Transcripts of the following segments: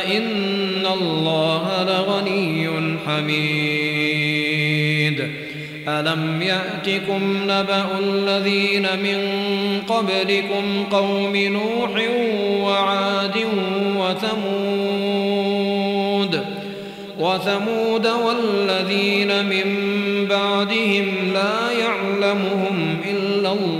فإن الله لغني حميد ألم يأتكم نبأ الذين من قبلكم قوم نوح وعاد وثمود وثمود والذين من بعدهم لا يعلمهم إلا الله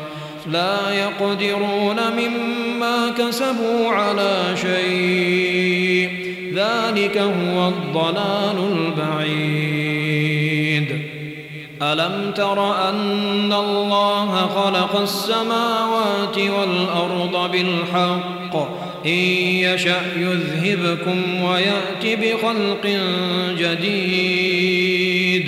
لا يقدرون مما كسبوا على شيء. ذلك هو الضلال البعيد. ألم تر أن الله خلق السماوات والأرض بالحق؟ إن يشأ يذهبكم ويأت بخلق جديد.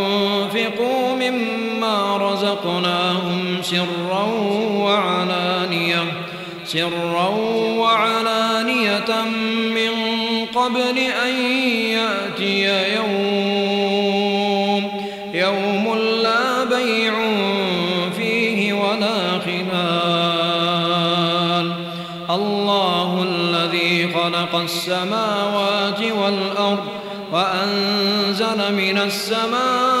رزقناهم سرا وعلانية سرا وعلانية من قبل أن يأتي يوم يوم لا بيع فيه ولا خلال. الله الذي خلق السماوات والأرض وأنزل من السماء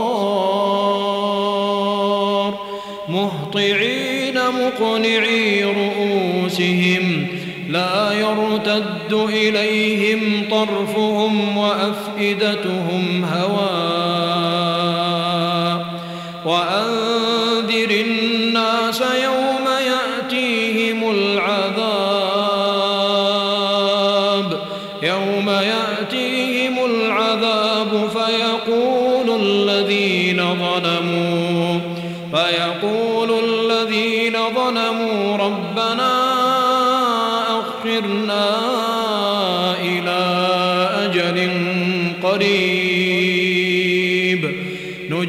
مقنعي رؤوسهم لا يرتد إليهم طرفهم وأفئدتهم هواء وأنذر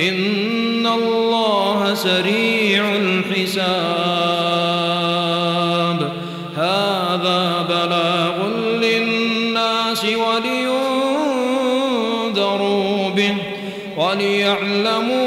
إن الله سريع الحساب. هذا بلاغ للناس ولينذروا به وليعلموا